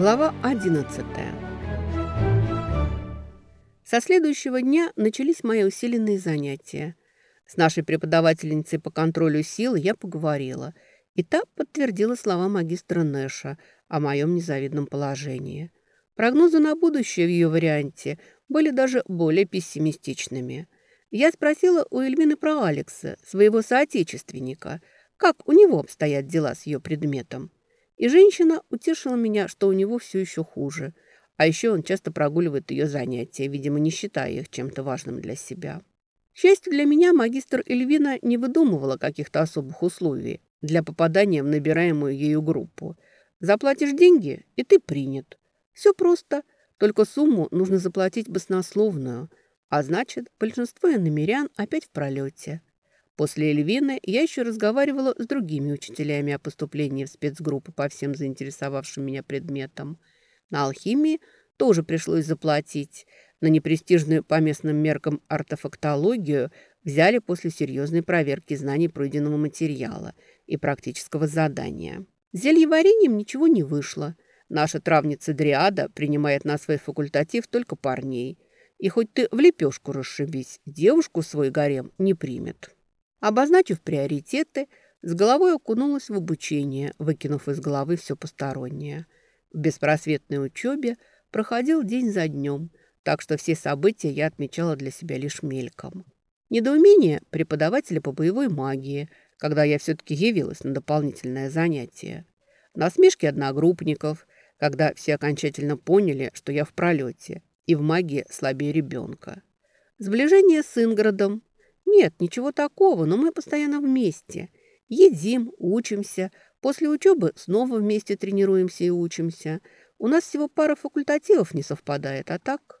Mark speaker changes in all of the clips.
Speaker 1: Глава 11 Со следующего дня начались мои усиленные занятия. С нашей преподавательницей по контролю сил я поговорила, и та подтвердила слова магистра Нэша о моем незавидном положении. Прогнозы на будущее в ее варианте были даже более пессимистичными. Я спросила у Эльвины про Алекса, своего соотечественника, как у него обстоят дела с ее предметом. И женщина утешила меня, что у него все еще хуже. А еще он часто прогуливает ее занятия, видимо, не считая их чем-то важным для себя. К счастью для меня, магистр Эльвина не выдумывала каких-то особых условий для попадания в набираемую ею группу. Заплатишь деньги, и ты принят. Все просто, только сумму нужно заплатить баснословную, а значит, большинство иномерян опять в пролете. После Эльвины я еще разговаривала с другими учителями о поступлении в спецгруппы по всем заинтересовавшим меня предметам. На алхимии тоже пришлось заплатить. На непрестижную по местным меркам артефактологию взяли после серьезной проверки знаний пройденного материала и практического задания. С зельеварением ничего не вышло. Наша травница Дриада принимает на свой факультатив только парней. И хоть ты в лепешку расшибись, девушку свой гарем не примет. Обозначив приоритеты, с головой окунулась в обучение, выкинув из головы все постороннее. В беспросветной учебе проходил день за днем, так что все события я отмечала для себя лишь мельком. Недоумение преподавателя по боевой магии, когда я все-таки явилась на дополнительное занятие. Насмешки одногруппников, когда все окончательно поняли, что я в пролете и в магии слабее ребенка. Сближение с Инградом, нет, ничего такого, но мы постоянно вместе. Едим, учимся. После учебы снова вместе тренируемся и учимся. У нас всего пара факультативов не совпадает, а так...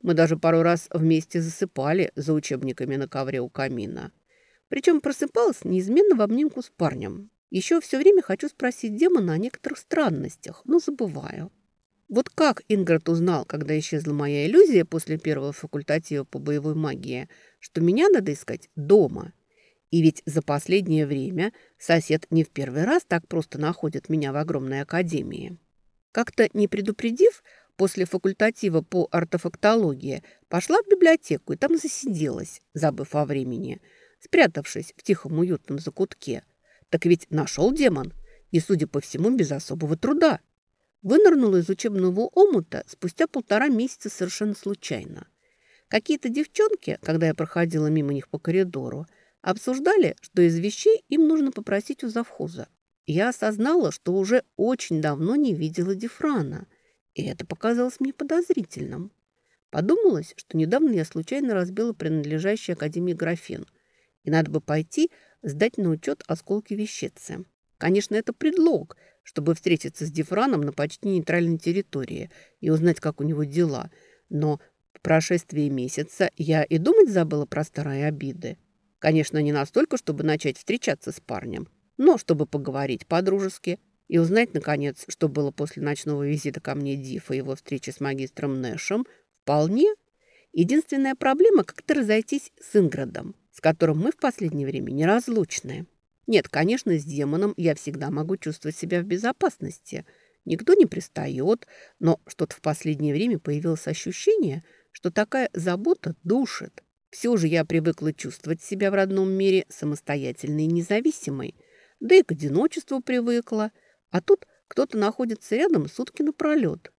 Speaker 1: Мы даже пару раз вместе засыпали за учебниками на ковре у камина. Причем просыпалась неизменно в обнимку с парнем. Еще все время хочу спросить демона о некоторых странностях, но забываю. Вот как Инград узнал, когда исчезла моя иллюзия после первого факультатива по боевой магии, что меня надо искать дома? И ведь за последнее время сосед не в первый раз так просто находит меня в огромной академии. Как-то не предупредив, после факультатива по артефактологии пошла в библиотеку и там засиделась, забыв о времени, спрятавшись в тихом уютном закутке. Так ведь нашел демон, и, судя по всему, без особого труда. Вынырнула из учебного омута спустя полтора месяца совершенно случайно. Какие-то девчонки, когда я проходила мимо них по коридору, обсуждали, что из вещей им нужно попросить у завхоза. Я осознала, что уже очень давно не видела Дифрана, и это показалось мне подозрительным. Подумалось, что недавно я случайно разбила принадлежащий Академии графин, и надо бы пойти сдать на учет осколки вещицы. Конечно, это предлог – чтобы встретиться с Дифраном на почти нейтральной территории и узнать, как у него дела. Но по прошествии месяца я и думать забыла про старые обиды. Конечно, не настолько, чтобы начать встречаться с парнем, но чтобы поговорить по-дружески и узнать, наконец, что было после ночного визита ко мне Дифа и его встречи с магистром Нэшем, вполне. Единственная проблема – как-то разойтись с Инградом, с которым мы в последнее время неразлучны. Нет, конечно, с демоном я всегда могу чувствовать себя в безопасности. Никто не пристает, но что-то в последнее время появилось ощущение, что такая забота душит. Все же я привыкла чувствовать себя в родном мире самостоятельной и независимой. Да и к одиночеству привыкла. А тут кто-то находится рядом сутки напролет.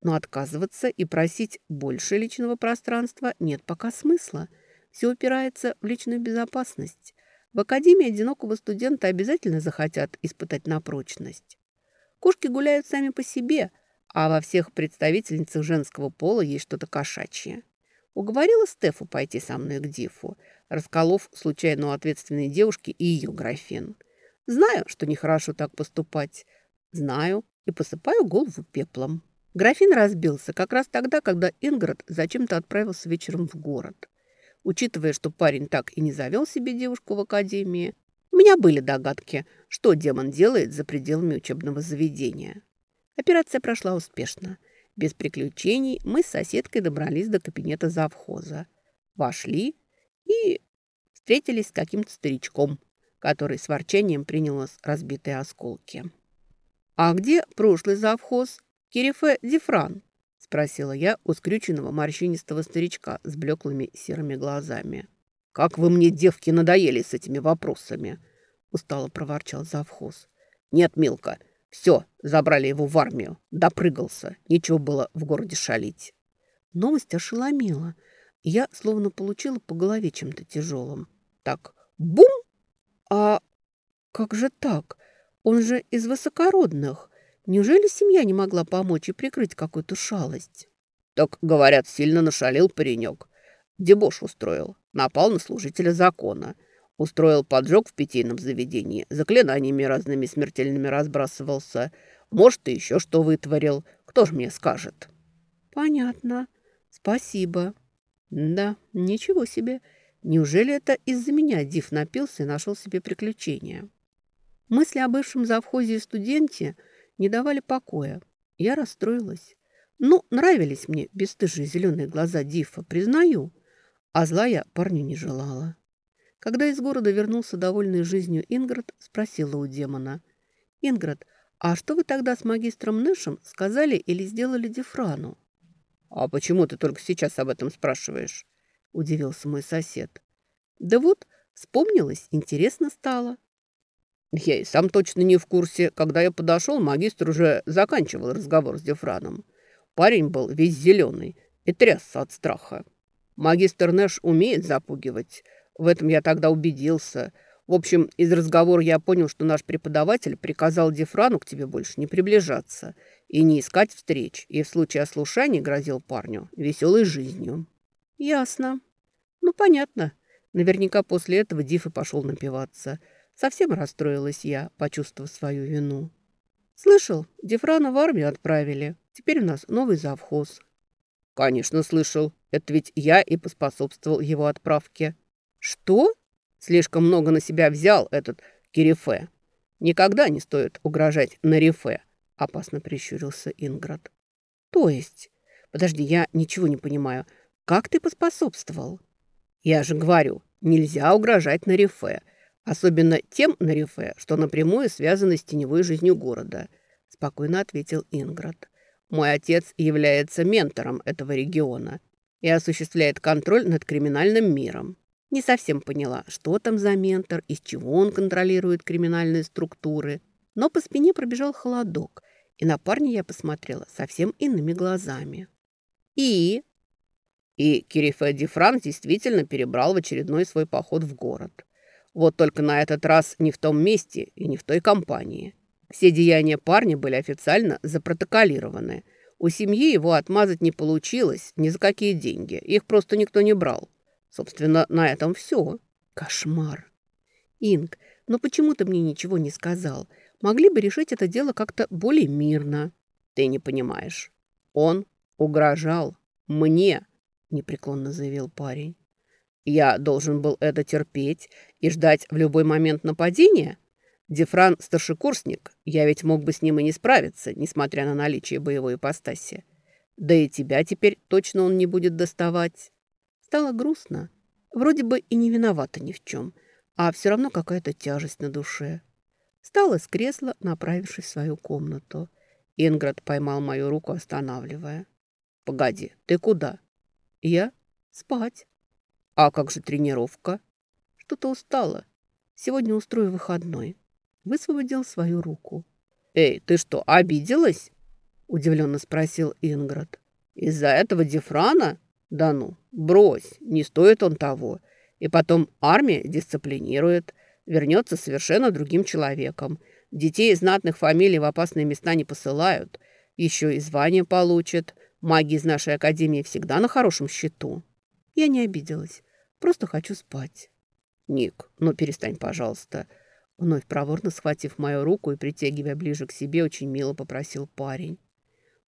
Speaker 1: Но отказываться и просить больше личного пространства нет пока смысла. Все упирается в личную безопасность. В академии одинокого студента обязательно захотят испытать на прочность. Кошки гуляют сами по себе, а во всех представительницах женского пола есть что-то кошачье. Уговорила Стефу пойти со мной к Дифу, расколов случайно у ответственной девушки и ее графин. Знаю, что нехорошо так поступать. Знаю и посыпаю голову пеплом. Графин разбился как раз тогда, когда Инград зачем-то отправился вечером в город. Учитывая, что парень так и не завел себе девушку в академии, у меня были догадки, что демон делает за пределами учебного заведения. Операция прошла успешно. Без приключений мы с соседкой добрались до кабинета завхоза. Вошли и встретились с каким-то старичком, который с ворчанием принял разбитые осколки. «А где прошлый завхоз?» Кирифе Дифран?» – спросила я у скрюченного морщинистого старичка с блеклыми серыми глазами. «Как вы мне, девки, надоели с этими вопросами!» – устало проворчал завхоз. «Нет, Милка, все, забрали его в армию. Допрыгался. Нечего было в городе шалить». Новость ошеломила. Я словно получила по голове чем-то тяжелым. Так, бум! А как же так? Он же из высокородных. Неужели семья не могла помочь и прикрыть какую-то шалость? Так, говорят, сильно нашалил паренек. Дебош устроил. Напал на служителя закона. Устроил поджог в питейном заведении. Заклинаниями разными смертельными разбрасывался. Может, и еще что вытворил. Кто ж мне скажет? Понятно. Спасибо. Да, ничего себе. Неужели это из-за меня Див напился и нашел себе приключения? Мысли о бывшем завхозе и студенте не давали покоя. Я расстроилась. Ну, нравились мне бесстыжие зеленые глаза Дифа, признаю. А зла я парню не желала. Когда из города вернулся довольный жизнью Инград, спросила у демона. «Инград, а что вы тогда с магистром Нэшем сказали или сделали Дифрану?» «А почему ты только сейчас об этом спрашиваешь?» – удивился мой сосед. «Да вот, вспомнилось, интересно стало». Я и сам точно не в курсе. Когда я подошел, магистр уже заканчивал разговор с Дефраном. Парень был весь зеленый и трясся от страха. Магистр Нэш умеет запугивать. В этом я тогда убедился. В общем, из разговора я понял, что наш преподаватель приказал Дефрану к тебе больше не приближаться и не искать встреч, и в случае ослушания грозил парню веселой жизнью. Ясно. Ну, понятно. Наверняка после этого Диф и пошел напиваться – Совсем расстроилась я, почувствовав свою вину. «Слышал, Дефрана в армию отправили. Теперь у нас новый завхоз». «Конечно, слышал. Это ведь я и поспособствовал его отправке». «Что?» «Слишком много на себя взял этот Кирифе. Никогда не стоит угрожать Нарифе», — опасно прищурился Инград. «То есть? Подожди, я ничего не понимаю. Как ты поспособствовал?» «Я же говорю, нельзя угрожать Нарифе. Особенно тем на рифе, что напрямую связаны с теневой жизнью города, спокойно ответил Инград. Мой отец является ментором этого региона и осуществляет контроль над криминальным миром. Не совсем поняла, что там за ментор, из чего он контролирует криминальные структуры. Но по спине пробежал холодок, и на парня я посмотрела совсем иными глазами. И... И Кирифе Дифран действительно перебрал в очередной свой поход в город. Вот только на этот раз не в том месте и не в той компании. Все деяния парня были официально запротоколированы. У семьи его отмазать не получилось ни за какие деньги. Их просто никто не брал. Собственно, на этом все. Кошмар. Инг, но почему ты мне ничего не сказал? Могли бы решить это дело как-то более мирно. Ты не понимаешь. Он угрожал мне, непреклонно заявил парень. Я должен был это терпеть и ждать в любой момент нападения? Дефран – старшекурсник, я ведь мог бы с ним и не справиться, несмотря на наличие боевой ипостаси. Да и тебя теперь точно он не будет доставать. Стало грустно. Вроде бы и не виновата ни в чем, а все равно какая-то тяжесть на душе. Встала с кресла, направившись в свою комнату. Инград поймал мою руку, останавливая. «Погоди, ты куда?» «Я? Спать». А как же тренировка? Что-то устала. Сегодня устрою выходной. Высвободил свою руку. Эй, ты что, обиделась? Удивленно спросил Инград. Из-за этого Дифрана? Да ну, брось, не стоит он того. И потом армия дисциплинирует, вернется совершенно другим человеком. Детей из знатных фамилий в опасные места не посылают. Еще и звание получат. Маги из нашей академии всегда на хорошем счету. Я не обиделась. Просто хочу спать. Ник, ну перестань, пожалуйста. Вновь проворно схватив мою руку и притягивая ближе к себе, очень мило попросил парень.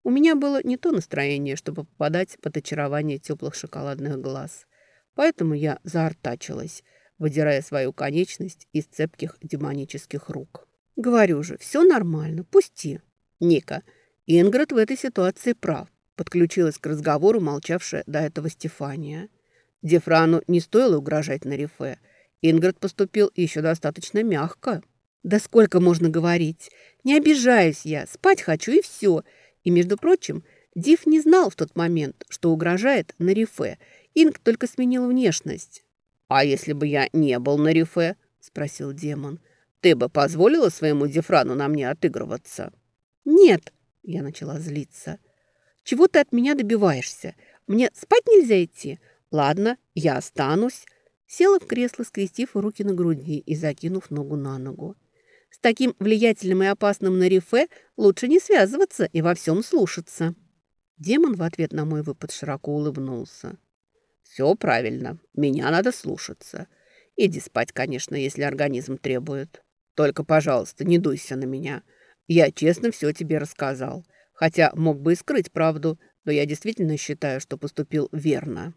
Speaker 1: У меня было не то настроение, чтобы попадать под очарование теплых шоколадных глаз. Поэтому я заортачилась, выдирая свою конечность из цепких демонических рук. Говорю же, все нормально, пусти. Ника, Инград в этой ситуации прав. Подключилась к разговору молчавшая до этого Стефания. Дефрану не стоило угрожать на рифе. Инград поступил еще достаточно мягко. «Да сколько можно говорить? Не обижаюсь я, спать хочу и все. И, между прочим, Див не знал в тот момент, что угрожает на рифе. Инг только сменил внешность.
Speaker 2: «А если бы я не был на рифе?» – спросил демон. «Ты бы позволила своему Дифрану на мне отыгрываться?»
Speaker 1: «Нет», – я начала злиться. «Чего ты от меня добиваешься? Мне спать нельзя идти? Ладно, я останусь». Села в кресло, скрестив руки на груди и закинув ногу на ногу. С таким влиятельным и опасным Нарифе лучше не связываться и во всем слушаться. Демон в ответ на мой выпад широко улыбнулся.
Speaker 2: «Все правильно. Меня надо слушаться. Иди спать, конечно, если организм требует. Только, пожалуйста, не дуйся на меня. Я честно все тебе рассказал. Хотя мог бы и скрыть правду, но я действительно считаю, что поступил верно».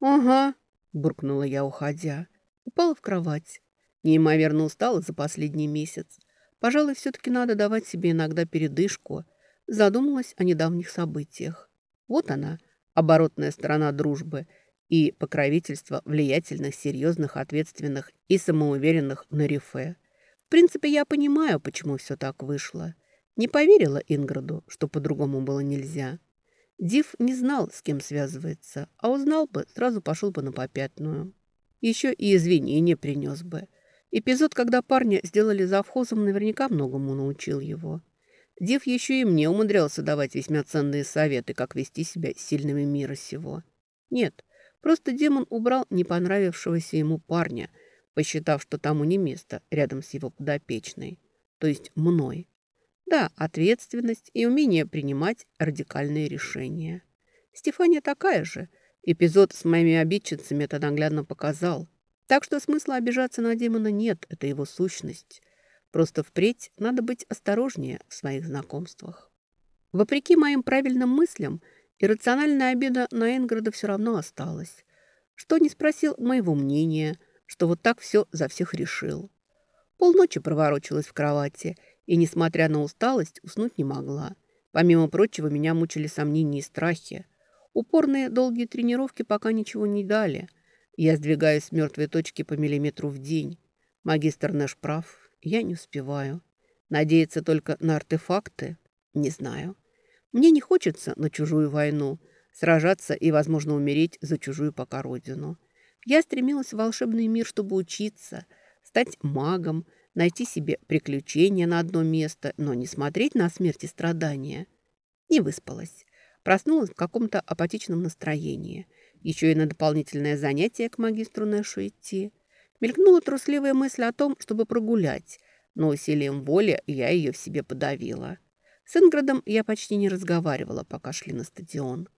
Speaker 1: «Ага», буркнула я, уходя. Упала в кровать. Неимоверно устала за последний месяц. Пожалуй, все-таки надо давать себе иногда передышку. Задумалась о недавних событиях. Вот она, оборотная сторона дружбы и покровительство влиятельных, серьезных, ответственных и самоуверенных на рифе. В принципе, я понимаю, почему все так вышло. Не поверила Инграду, что по-другому было нельзя. Див не знал, с кем связывается, а узнал бы, сразу пошел бы на попятную. Еще и извинения принес бы. Эпизод, когда парня сделали завхозом, наверняка многому научил его. Див еще и мне умудрялся давать весьма ценные советы, как вести себя с сильными мира сего. Нет, просто демон убрал не понравившегося ему парня, посчитав, что тому не место рядом с его подопечной, то есть мной. Да, ответственность и умение принимать радикальные решения. Стефания такая же. Эпизод с моими обидчицами это наглядно показал. Так что смысла обижаться на демона нет, это его сущность. Просто впредь надо быть осторожнее в своих знакомствах. Вопреки моим правильным мыслям, иррациональная обида на Энграда все равно осталась. Что не спросил моего мнения, что вот так все за всех решил. Полночи проворочилась в кровати – и, несмотря на усталость, уснуть не могла. Помимо прочего, меня мучили сомнения и страхи. Упорные долгие тренировки пока ничего не дали. Я сдвигаюсь с мертвой точки по миллиметру в день. Магистр Нэш прав, я не успеваю. Надеяться только на артефакты? Не знаю. Мне не хочется на чужую войну, сражаться и, возможно, умереть за чужую пока родину. Я стремилась в волшебный мир, чтобы учиться, стать магом, найти себе приключения на одно место, но не смотреть на смерть и страдания. Не выспалась. Проснулась в каком-то апатичном настроении. Еще и на дополнительное занятие к магистру Нэшу идти. Мелькнула трусливая мысль о том, чтобы прогулять, но усилием воли я ее в себе подавила. С Инградом я почти не разговаривала, пока шли на стадион.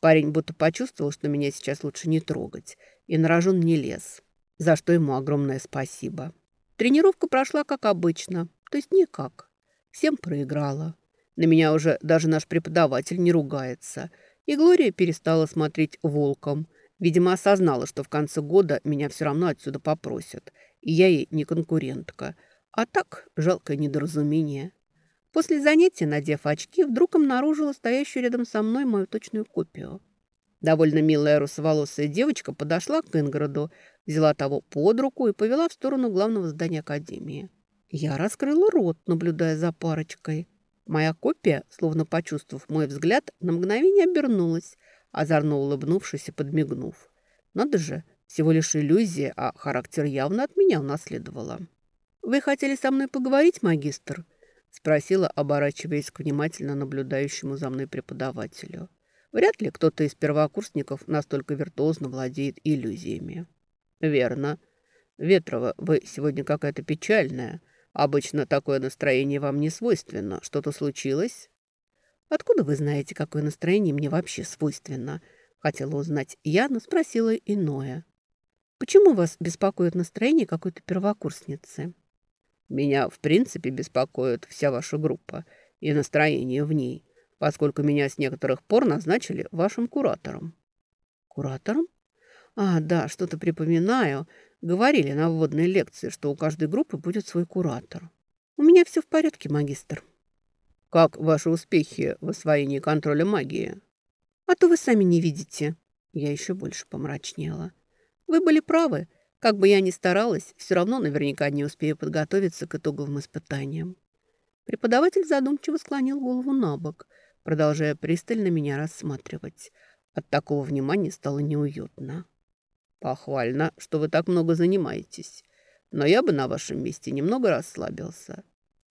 Speaker 1: Парень будто почувствовал, что меня сейчас лучше не трогать, и на рожон не лез, за что ему огромное спасибо. Тренировка прошла как обычно, то есть никак. Всем проиграла. На меня уже даже наш преподаватель не ругается. И Глория перестала смотреть волком. Видимо, осознала, что в конце года меня все равно отсюда попросят. И я ей не конкурентка. А так, жалкое недоразумение. После занятия, надев очки, вдруг обнаружила стоящую рядом со мной мою точную копию. Довольно милая русоволосая девочка подошла к Инграду, взяла того под руку и повела в сторону главного здания Академии. Я раскрыла рот, наблюдая за парочкой. Моя копия, словно почувствовав мой взгляд, на мгновение обернулась, озорно улыбнувшись и подмигнув. Надо же, всего лишь иллюзия, а характер явно от меня унаследовала. «Вы хотели со мной поговорить, магистр?» – спросила, оборачиваясь к внимательно наблюдающему за мной преподавателю. Вряд ли кто-то из первокурсников настолько виртуозно владеет иллюзиями. «Верно. Ветрова, вы сегодня какая-то печальная. Обычно такое настроение вам не свойственно. Что-то случилось?» «Откуда вы знаете, какое настроение мне вообще свойственно?» Хотела узнать я, но спросила иное. «Почему вас беспокоит настроение какой-то первокурсницы?» «Меня, в принципе, беспокоит вся ваша группа и настроение в ней, поскольку меня с некоторых пор назначили вашим куратором». «Куратором?» А, да, что-то припоминаю. Говорили на вводной лекции, что у каждой группы будет свой куратор. У меня все в порядке, магистр. Как ваши успехи в освоении контроля магии? А то вы сами не видите. Я еще больше помрачнела. Вы были правы. Как бы я ни старалась, все равно наверняка не успею подготовиться к итоговым испытаниям. Преподаватель задумчиво склонил голову на бок, продолжая пристально меня рассматривать. От такого внимания стало неуютно.
Speaker 2: «Похвально, что вы так много занимаетесь. Но я бы на вашем месте немного расслабился.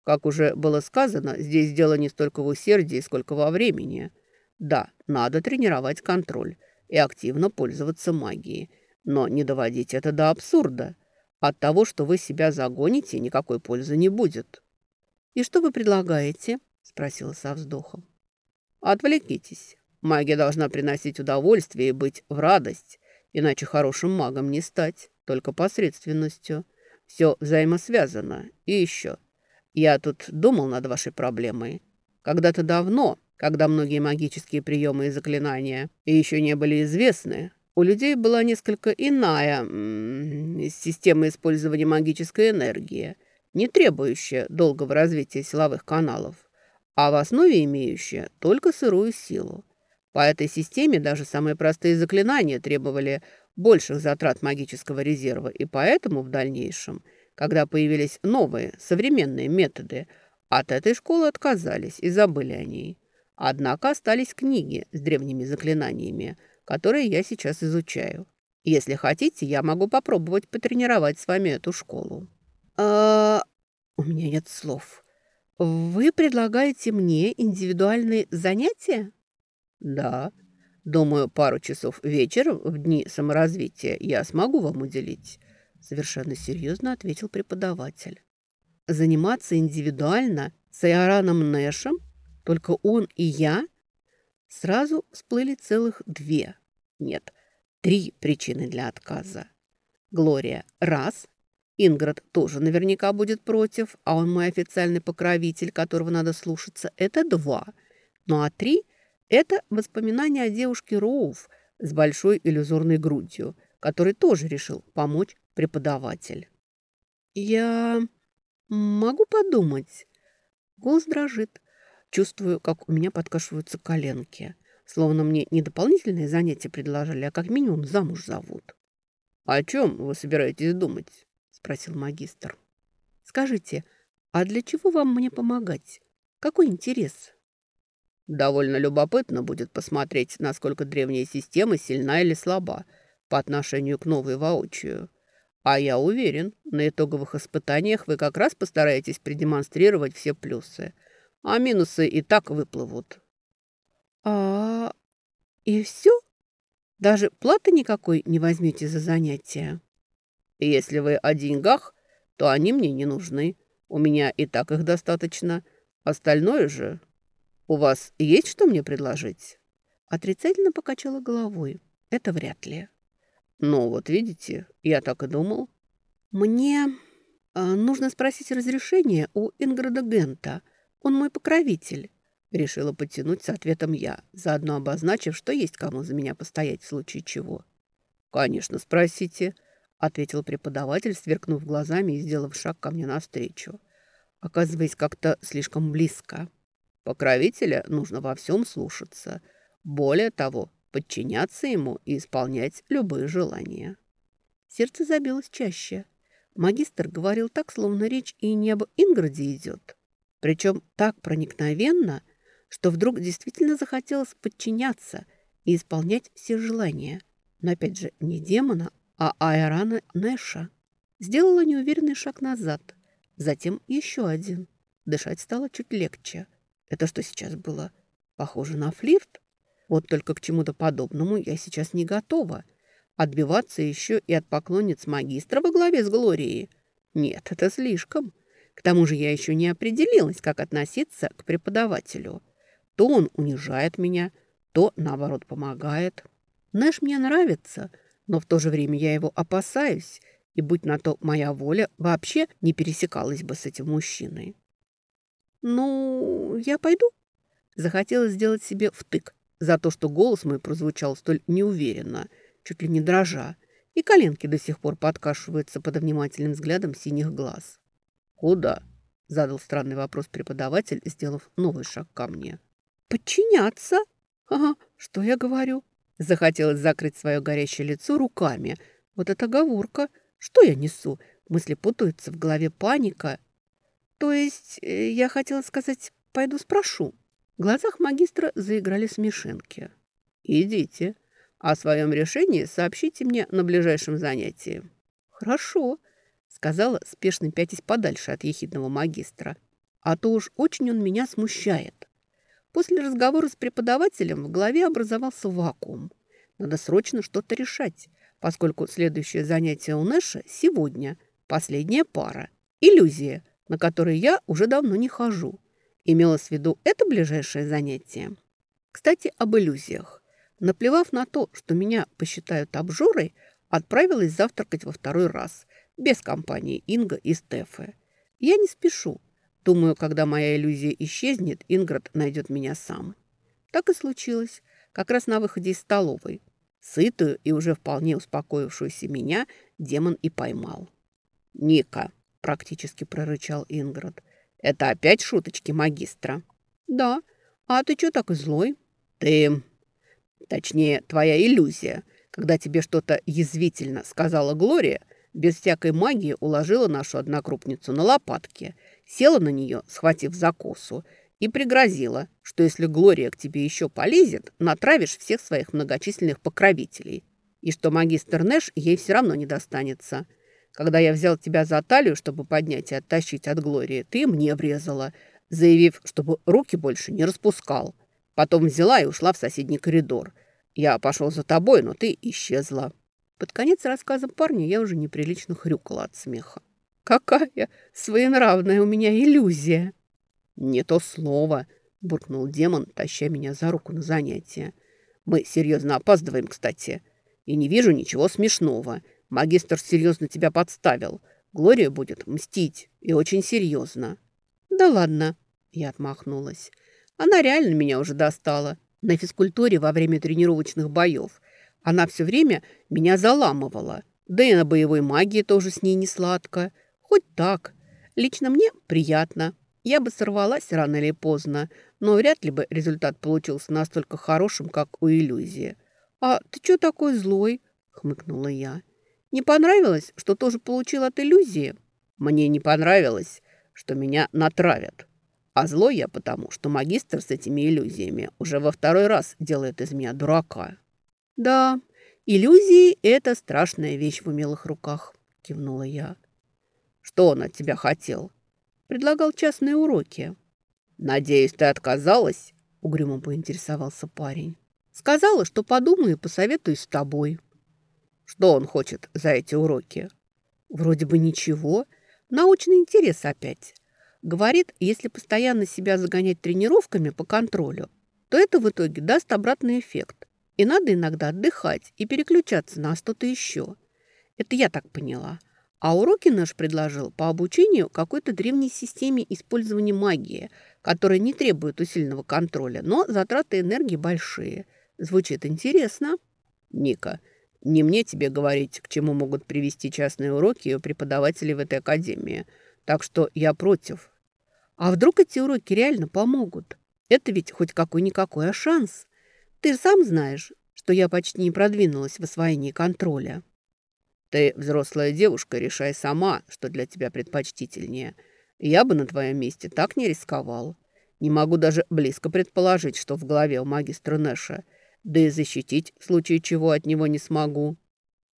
Speaker 2: Как уже было сказано, здесь дело не столько в усердии, сколько во времени. Да, надо тренировать контроль и активно пользоваться магией, но не доводить это до абсурда. От того, что вы себя загоните, никакой пользы не будет».
Speaker 1: «И что вы предлагаете?» – спросила со вздохом.
Speaker 2: «Отвлекитесь. Магия должна приносить удовольствие и быть в радость, иначе хорошим магом не стать, только посредственностью. Все взаимосвязано. И еще. Я тут думал над вашей проблемой. Когда-то давно, когда многие магические приемы и заклинания еще не были известны, у людей была несколько иная система использования магической энергии, не требующая долгого развития силовых каналов, а в основе имеющая только сырую силу. По этой системе даже самые простые заклинания требовали больших затрат магического резерва, и поэтому в дальнейшем, когда появились новые, современные методы, от этой школы отказались и забыли о ней. Однако остались книги с древними заклинаниями, которые я сейчас изучаю. Если хотите, я могу попробовать потренировать с вами эту школу.
Speaker 1: А, у меня нет слов. Вы предлагаете мне индивидуальные занятия?
Speaker 2: «Да. Думаю, пару часов вечером в дни саморазвития я смогу вам уделить», совершенно серьезно ответил преподаватель.
Speaker 1: «Заниматься индивидуально с Иораном Нэшем? Только он и я?» Сразу всплыли целых две. Нет, три причины для отказа. Глория – раз. Инград тоже наверняка будет против, а он мой официальный покровитель, которого надо слушаться. Это два. Ну а три – это воспоминание о девушке Роуф с большой иллюзорной грудью, который тоже решил помочь преподаватель. «Я могу подумать?» Голос дрожит. Чувствую, как у меня подкашиваются коленки. Словно мне не дополнительные занятия предложили, а как минимум замуж зовут.
Speaker 2: «О чем вы собираетесь думать?» – спросил магистр.
Speaker 1: «Скажите, а для чего вам мне помогать? Какой интерес?»
Speaker 2: Довольно любопытно будет посмотреть, насколько древняя система сильна или слаба по отношению к новой воочию. А я уверен, на итоговых испытаниях вы как раз постараетесь продемонстрировать все плюсы, а минусы и так выплывут.
Speaker 1: А и все? Даже платы никакой не возьмете за занятия?
Speaker 2: Если вы о деньгах, то они мне не нужны. У меня и так их достаточно. Остальное же «У вас есть что мне предложить?»
Speaker 1: Отрицательно покачала головой. «Это вряд ли».
Speaker 2: «Ну, вот видите, я так и думал».
Speaker 1: «Мне э, нужно спросить разрешение у Инграда Гента. Он мой покровитель».
Speaker 2: Решила подтянуть с ответом я, заодно обозначив, что есть кому за меня постоять в случае чего. «Конечно, спросите», — ответил преподаватель, сверкнув глазами и сделав шаг ко мне навстречу, оказываясь как-то слишком близко. Покровителя нужно во всем слушаться. Более того, подчиняться ему и исполнять любые желания.
Speaker 1: Сердце забилось чаще. Магистр говорил так, словно речь и не об Инграде идет. Причем так проникновенно, что вдруг действительно захотелось подчиняться и исполнять все желания. Но опять же, не демона, а Айрана Нэша. Сделала неуверенный шаг назад, затем еще один. Дышать стало чуть легче – это что сейчас было? Похоже на флирт? Вот только к чему-то подобному я сейчас не готова. Отбиваться еще и от поклонниц магистра во главе с Глорией? Нет, это слишком. К тому же я еще не определилась, как относиться к преподавателю. То он унижает меня, то, наоборот, помогает. Нэш мне нравится, но в то же время я его опасаюсь, и, будь на то моя воля, вообще не пересекалась бы с этим мужчиной. «Ну, я пойду?» Захотелось сделать себе втык за то, что голос мой прозвучал столь неуверенно, чуть ли не дрожа, и коленки до сих пор подкашиваются под внимательным взглядом синих глаз.
Speaker 2: «Куда?» – задал странный вопрос преподаватель, сделав новый шаг ко мне.
Speaker 1: «Подчиняться?» «Ага, что я говорю?» Захотелось закрыть свое горящее лицо руками. Вот это оговорка. Что я несу? Мысли путаются, в голове паника. То есть, э, я хотела сказать, пойду спрошу. В глазах магистра заиграли смешинки. «Идите. О своем решении сообщите мне на ближайшем занятии». «Хорошо», — сказала, спешно пятясь подальше от ехидного магистра. «А то уж очень он меня смущает». После разговора с преподавателем в голове образовался вакуум. Надо срочно что-то решать, поскольку следующее занятие у Нэша сегодня, последняя пара. Иллюзия, на которой я уже давно не хожу. Имелось в виду это ближайшее занятие. Кстати, об иллюзиях. Наплевав на то, что меня посчитают обжорой, отправилась завтракать во второй раз, без компании Инга и Стефы. Я не спешу. Думаю, когда моя иллюзия исчезнет, Инград найдет меня сам. Так и случилось, как раз на выходе из столовой. Сытую и уже вполне успокоившуюся меня демон и поймал. «Ника», – практически прорычал Инград, это опять шуточки магистра? Да. А ты что такой злой? Ты... Точнее, твоя иллюзия. Когда тебе что-то язвительно сказала Глория, без всякой магии уложила нашу однокрупницу на лопатки, села на нее, схватив за косу, и пригрозила, что если Глория к тебе еще полезет, натравишь всех своих многочисленных покровителей, и что магистр Нэш ей все равно не достанется. Когда я взял тебя за талию, чтобы поднять и оттащить от Глории, ты мне врезала, заявив, чтобы руки больше не распускал. Потом взяла и ушла в соседний коридор. Я пошел за тобой, но ты исчезла. Под конец рассказа парня я уже неприлично хрюкала от смеха. «Какая своенравная у меня иллюзия!» «Не то слово!» – буркнул демон, таща меня за руку на занятие. «Мы серьезно опаздываем, кстати, и не вижу ничего смешного. Магистр серьезно тебя подставил. Глория будет мстить, и очень серьезно». «Да ладно», — я отмахнулась. «Она реально меня уже достала. На физкультуре во время тренировочных боев. Она все время меня заламывала. Да и на боевой магии тоже с ней не сладко. Хоть так. Лично мне приятно. Я бы сорвалась рано или поздно, но вряд ли бы результат получился настолько хорошим, как у иллюзии. «А ты что такой злой?» — хмыкнула я. Не понравилось, что тоже получил от иллюзии? Мне не понравилось, что меня натравят. А злой я потому, что магистр с этими иллюзиями уже во второй раз делает из меня дурака. Да, иллюзии – это страшная вещь в умелых руках, кивнула я. Что он от тебя хотел? Предлагал частные уроки. Надеюсь, ты отказалась? Угрюмо поинтересовался парень. Сказала, что подумаю и посоветуюсь с тобой. Что он хочет за эти уроки? Вроде бы ничего. Научный интерес опять. Говорит, если постоянно себя загонять тренировками по контролю, то это в итоге даст обратный эффект. И надо иногда отдыхать и переключаться на что-то еще. Это я так поняла. А уроки наш предложил по обучению какой-то древней системе использования магии, которая не требует усиленного контроля, но затраты энергии большие. Звучит интересно. Ника, не мне тебе говорить, к чему могут привести частные уроки у преподавателей в этой академии. Так что я против. А вдруг эти уроки реально помогут? Это ведь хоть какой-никакой, а шанс. Ты сам знаешь, что я почти не продвинулась в освоении контроля. Ты взрослая девушка, решай сама, что для тебя предпочтительнее. Я бы на твоем месте так не рисковал. Не могу даже близко предположить, что в голове у магистра Нэша – да и защитить в случае чего от него не смогу.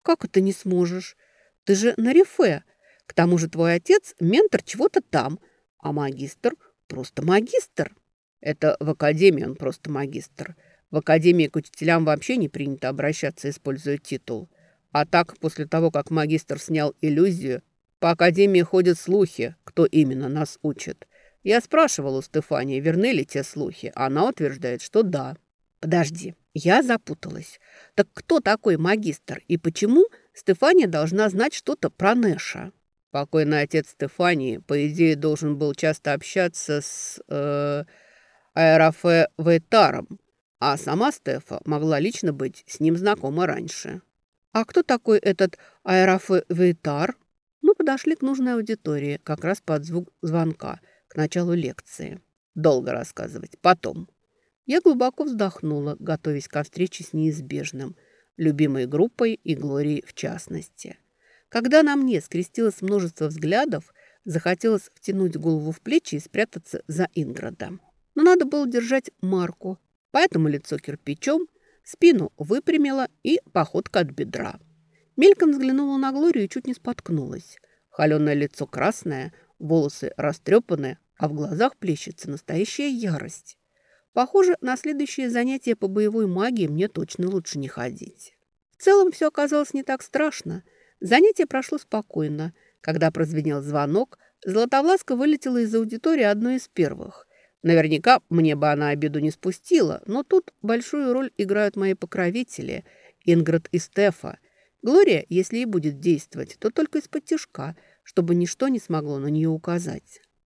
Speaker 1: Как это не сможешь? Ты же на рефе. К тому же твой отец ментор чего-то там, а магистр просто магистр. Это в академии он просто магистр. В академии к учителям вообще не принято обращаться, используя титул. А так, после того, как магистр снял иллюзию, по академии ходят слухи, кто именно нас учит. Я спрашивал у Стефании, верны ли те слухи. Она утверждает, что да. Подожди, я запуталась. Так кто такой магистр и почему Стефания должна знать что-то про Нэша? Покойный отец Стефании, по идее, должен был часто общаться с э, Аэрофе Вейтаром, а сама Стефа могла лично быть с ним знакома раньше. А кто такой этот Аэрофе Вейтар? Мы подошли к нужной аудитории, как раз под звук звонка, к началу лекции. Долго рассказывать, потом. Я глубоко вздохнула, готовясь ко встрече с неизбежным, любимой группой и Глорией в частности. Когда на мне скрестилось множество взглядов, захотелось втянуть голову в плечи и спрятаться за Инградом. но надо было держать марку, поэтому лицо кирпичом, спину выпрямила и походка от бедра. Мельком взглянула на Глорию и чуть не споткнулась. Холеное лицо красное, волосы растрепаны, а в глазах плещется настоящая ярость. Похоже, на следующее занятие по боевой магии мне точно лучше не ходить. В целом все оказалось не так страшно. Занятие прошло спокойно. Когда прозвенел звонок, Златовласка вылетела из аудитории одной из первых. Наверняка мне бы она обиду не спустила, но тут большую роль играют мои покровители Ингрид и Стефа. Глория, если и будет действовать, то только из-под тяжка, чтобы ничто не смогло на нее указать.